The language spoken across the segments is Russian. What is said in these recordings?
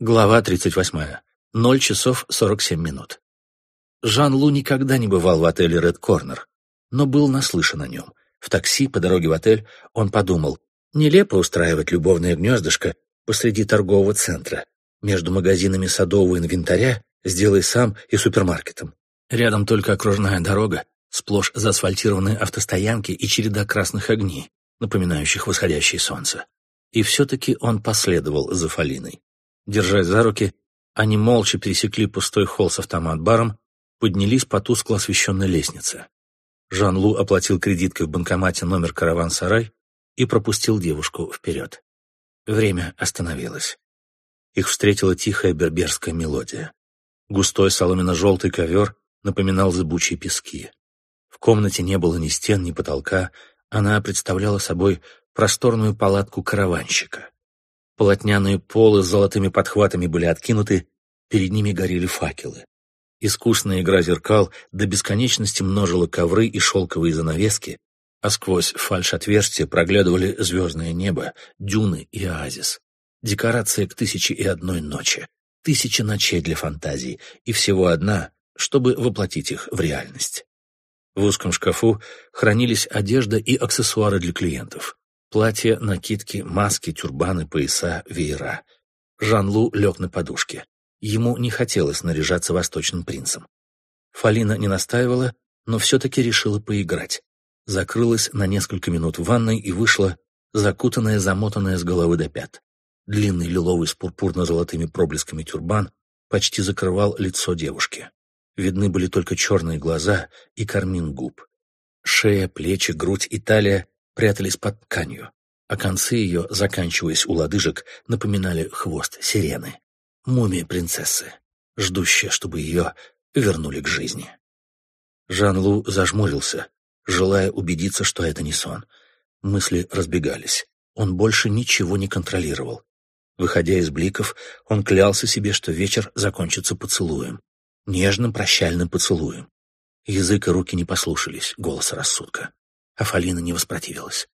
Глава 38. 0 часов 47 минут. Жан-Лу никогда не бывал в отеле «Ред Корнер», но был наслышан о нем. В такси по дороге в отель он подумал, нелепо устраивать любовное гнездышко посреди торгового центра, между магазинами садового инвентаря «Сделай сам» и супермаркетом. Рядом только окружная дорога, сплошь заасфальтированные автостоянки и череда красных огней, напоминающих восходящее солнце. И все-таки он последовал за Фалиной. Держась за руки, они молча пересекли пустой холл с автомат-баром, поднялись по тускло освещенной лестнице. Жан-Лу оплатил кредиткой в банкомате номер «Караван-сарай» и пропустил девушку вперед. Время остановилось. Их встретила тихая берберская мелодия. Густой соломенно-желтый ковер напоминал зыбучие пески. В комнате не было ни стен, ни потолка, она представляла собой просторную палатку караванщика. Полотняные полы с золотыми подхватами были откинуты, перед ними горели факелы. Искусная игра зеркал до бесконечности множила ковры и шелковые занавески, а сквозь фальш-отверстия проглядывали звездное небо, дюны и оазис. Декорация к тысяче и одной ночи. Тысяча ночей для фантазий, и всего одна, чтобы воплотить их в реальность. В узком шкафу хранились одежда и аксессуары для клиентов. Платья, накидки, маски, тюрбаны, пояса, веера. Жан-Лу лег на подушке. Ему не хотелось наряжаться восточным принцем. Фалина не настаивала, но все-таки решила поиграть. Закрылась на несколько минут в ванной и вышла, закутанная, замотанная с головы до пят. Длинный лиловый с пурпурно-золотыми проблесками тюрбан почти закрывал лицо девушки. Видны были только черные глаза и кармин губ. Шея, плечи, грудь и талия прятались под тканью, а концы ее, заканчиваясь у лодыжек, напоминали хвост сирены. Мумия принцессы, ждущая, чтобы ее вернули к жизни. Жан-Лу зажмурился, желая убедиться, что это не сон. Мысли разбегались. Он больше ничего не контролировал. Выходя из бликов, он клялся себе, что вечер закончится поцелуем. Нежным прощальным поцелуем. Язык и руки не послушались голоса рассудка. А Фалина не воспротивилась.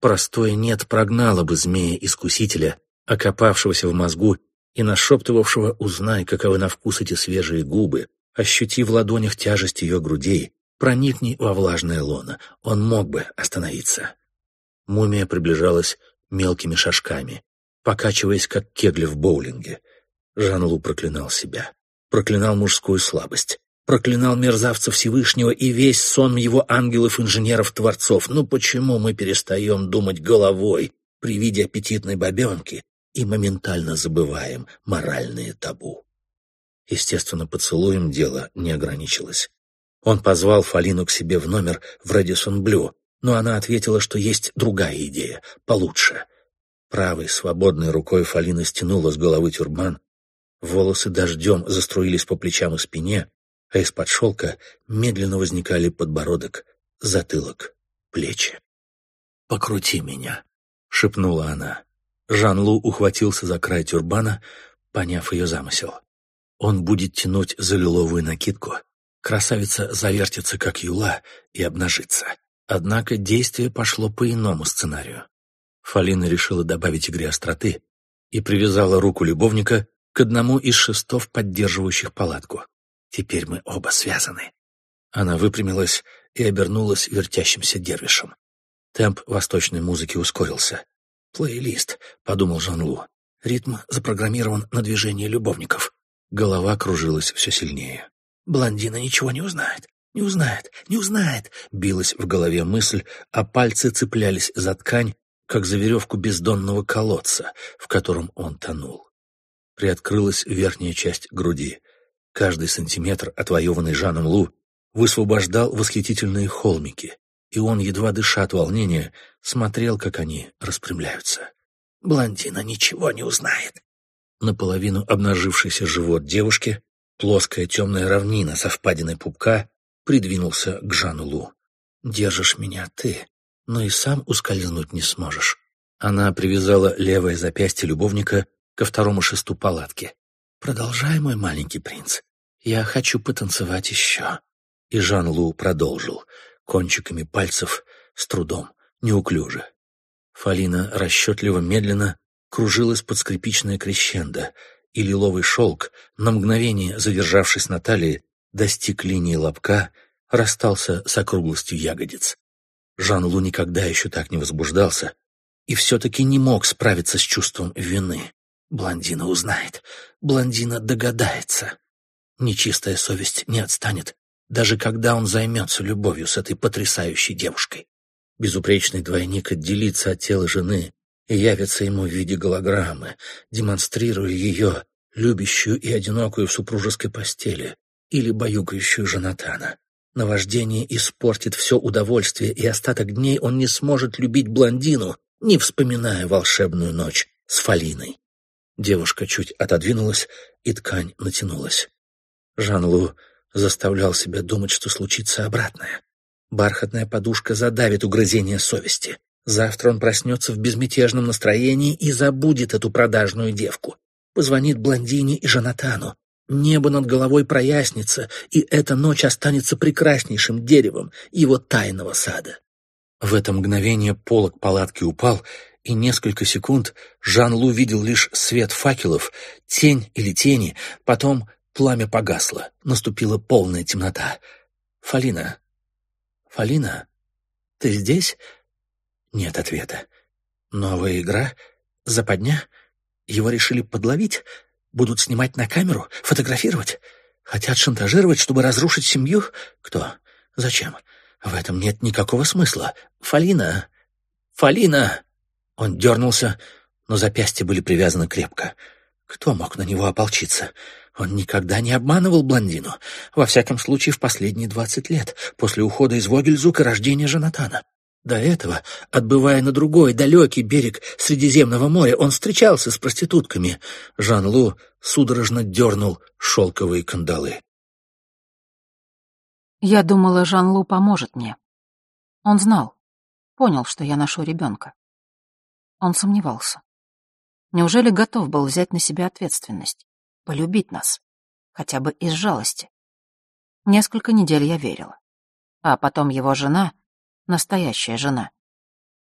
Простое «нет» прогнало бы змея-искусителя, окопавшегося в мозгу и нашептывавшего «узнай, каковы на вкус эти свежие губы», ощути в ладонях тяжесть ее грудей, проникни во влажное лоно, он мог бы остановиться. Мумия приближалась мелкими шажками, покачиваясь, как кегли в боулинге. Жан-Лу проклинал себя, проклинал мужскую слабость, проклинал мерзавца Всевышнего и весь сон его ангелов-инженеров-творцов. Ну почему мы перестаем думать головой при виде аппетитной бабенки и моментально забываем моральные табу? Естественно, поцелуем дело не ограничилось. Он позвал Фалину к себе в номер в Рэдисон Блю, но она ответила, что есть другая идея, получше. Правой, свободной рукой Фалина стянула с головы тюрбан, волосы дождем заструились по плечам и спине, а из-под шелка медленно возникали подбородок, затылок, плечи. «Покрути меня», — шепнула она. Жан-Лу ухватился за край тюрбана, поняв ее замысел. Он будет тянуть за лиловую накидку. Красавица завертится, как юла, и обнажится. Однако действие пошло по иному сценарию. Фалина решила добавить игре остроты и привязала руку любовника к одному из шестов, поддерживающих палатку. Теперь мы оба связаны. Она выпрямилась и обернулась вертящимся дервишем. Темп восточной музыки ускорился. «Плейлист», — подумал Жан-Лу. «Ритм запрограммирован на движение любовников». Голова кружилась все сильнее. «Блондина ничего не узнает, не узнает, не узнает», — билась в голове мысль, а пальцы цеплялись за ткань, как за веревку бездонного колодца, в котором он тонул. Приоткрылась верхняя часть груди. Каждый сантиметр, отвоеванный Жаном Лу, высвобождал восхитительные холмики, и он, едва дыша от волнения, смотрел, как они распрямляются. «Блондина ничего не узнает». Наполовину обнажившийся живот девушки, плоская темная равнина со впадиной пупка, придвинулся к Жану Лу. «Держишь меня ты, но и сам ускользнуть не сможешь». Она привязала левое запястье любовника ко второму шесту палатки. «Продолжай, мой маленький принц. Я хочу потанцевать еще». И Жан-Лу продолжил, кончиками пальцев, с трудом, неуклюже. Фалина расчетливо, медленно кружилась под скрипичное крещендо, и лиловый шелк, на мгновение задержавшись на талии, достиг линии лобка, расстался с округлостью ягодиц. Жан-Лу никогда еще так не возбуждался и все-таки не мог справиться с чувством вины. Блондина узнает, блондина догадается. Нечистая совесть не отстанет, даже когда он займется любовью с этой потрясающей девушкой. Безупречный двойник отделится от тела жены и явится ему в виде голограммы, демонстрируя ее, любящую и одинокую в супружеской постели, или баюкающую Жанатана. Наваждение испортит все удовольствие, и остаток дней он не сможет любить блондину, не вспоминая волшебную ночь с Фалиной. Девушка чуть отодвинулась, и ткань натянулась. Жан-Лу заставлял себя думать, что случится обратное. Бархатная подушка задавит угрызение совести. Завтра он проснется в безмятежном настроении и забудет эту продажную девку. Позвонит блондине и Жанатану. Небо над головой прояснится, и эта ночь останется прекраснейшим деревом его тайного сада. В это мгновение полог палатки упал, и несколько секунд Жан-Лу видел лишь свет факелов, тень или тени, потом пламя погасло, наступила полная темнота. «Фалина, «Фалина, ты здесь?» Нет ответа. «Новая игра? Западня? Его решили подловить? Будут снимать на камеру? Фотографировать? Хотят шантажировать, чтобы разрушить семью? Кто? Зачем? В этом нет никакого смысла. Фалина! Фалина!» Он дернулся, но запястья были привязаны крепко. Кто мог на него ополчиться? Он никогда не обманывал блондину. Во всяком случае, в последние двадцать лет, после ухода из Вогельзука рождения Жанатана. До этого, отбывая на другой, далекий берег Средиземного моря, он встречался с проститутками. Жан-Лу судорожно дернул шелковые кандалы. Я думала, Жан-Лу поможет мне. Он знал, понял, что я ношу ребенка. Он сомневался. Неужели готов был взять на себя ответственность? полюбить нас, хотя бы из жалости. Несколько недель я верила. А потом его жена, настоящая жена,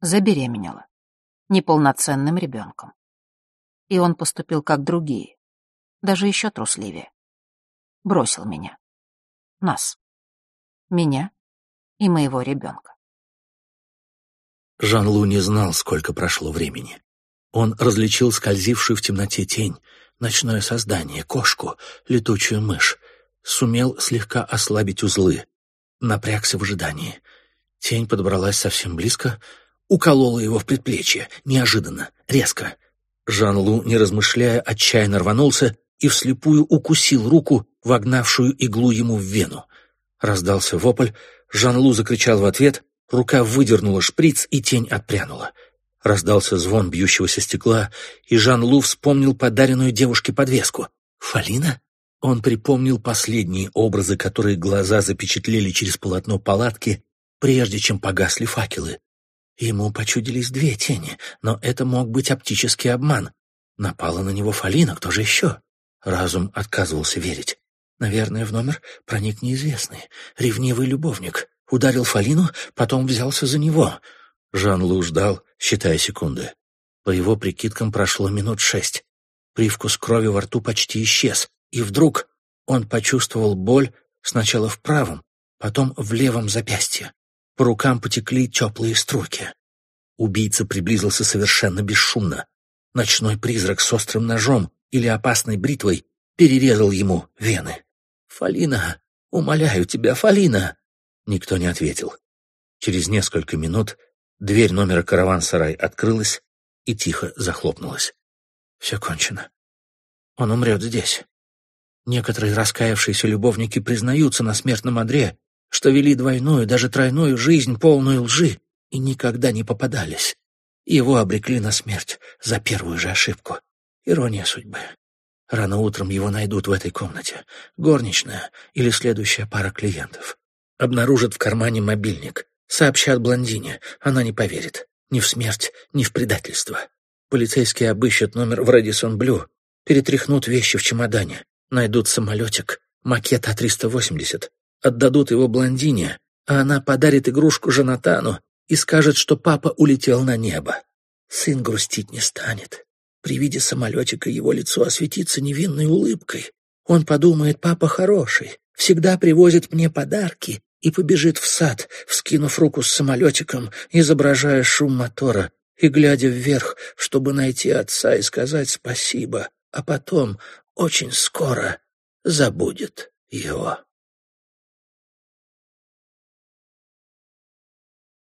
забеременела неполноценным ребенком. И он поступил как другие, даже еще трусливее. Бросил меня. Нас. Меня и моего ребенка. Жан-Лу не знал, сколько прошло времени. Он различил скользившую в темноте тень, ночное создание, кошку, летучую мышь. Сумел слегка ослабить узлы. Напрягся в ожидании. Тень подобралась совсем близко, уколола его в предплечье, неожиданно, резко. Жан-Лу, не размышляя, отчаянно рванулся и вслепую укусил руку, вогнавшую иглу ему в вену. Раздался вопль, Жан-Лу закричал в ответ, рука выдернула шприц, и тень отпрянула. Раздался звон бьющегося стекла, и Жан-Лу вспомнил подаренную девушке подвеску. «Фалина?» Он припомнил последние образы, которые глаза запечатлели через полотно палатки, прежде чем погасли факелы. Ему почудились две тени, но это мог быть оптический обман. Напала на него Фалина, кто же еще? Разум отказывался верить. Наверное, в номер проник неизвестный, ревнивый любовник. Ударил Фалину, потом взялся за него. Жан-Лу ждал, считая секунды. По его прикидкам прошло минут шесть. Привкус крови во рту почти исчез, и вдруг он почувствовал боль сначала в правом, потом в левом запястье. По рукам потекли теплые струйки. Убийца приблизился совершенно бесшумно. Ночной призрак с острым ножом или опасной бритвой перерезал ему вены. «Фалина! Умоляю тебя, Фалина!» Никто не ответил. Через несколько минут Дверь номера караван-сарай открылась и тихо захлопнулась. Все кончено. Он умрет здесь. Некоторые раскаявшиеся любовники признаются на смертном одре, что вели двойную, даже тройную жизнь, полную лжи, и никогда не попадались. Его обрекли на смерть за первую же ошибку. Ирония судьбы. Рано утром его найдут в этой комнате. Горничная или следующая пара клиентов. Обнаружат в кармане мобильник. Сообщат блондине, она не поверит. Ни в смерть, ни в предательство. Полицейские обыщут номер в Рэдисон Блю, перетряхнут вещи в чемодане, найдут самолетик, макет А-380, отдадут его блондине, а она подарит игрушку Жанатану и скажет, что папа улетел на небо. Сын грустить не станет. При виде самолетика его лицо осветится невинной улыбкой. Он подумает, папа хороший, всегда привозит мне подарки и побежит в сад, вскинув руку с самолетиком, изображая шум мотора и глядя вверх, чтобы найти отца и сказать спасибо, а потом, очень скоро, забудет его.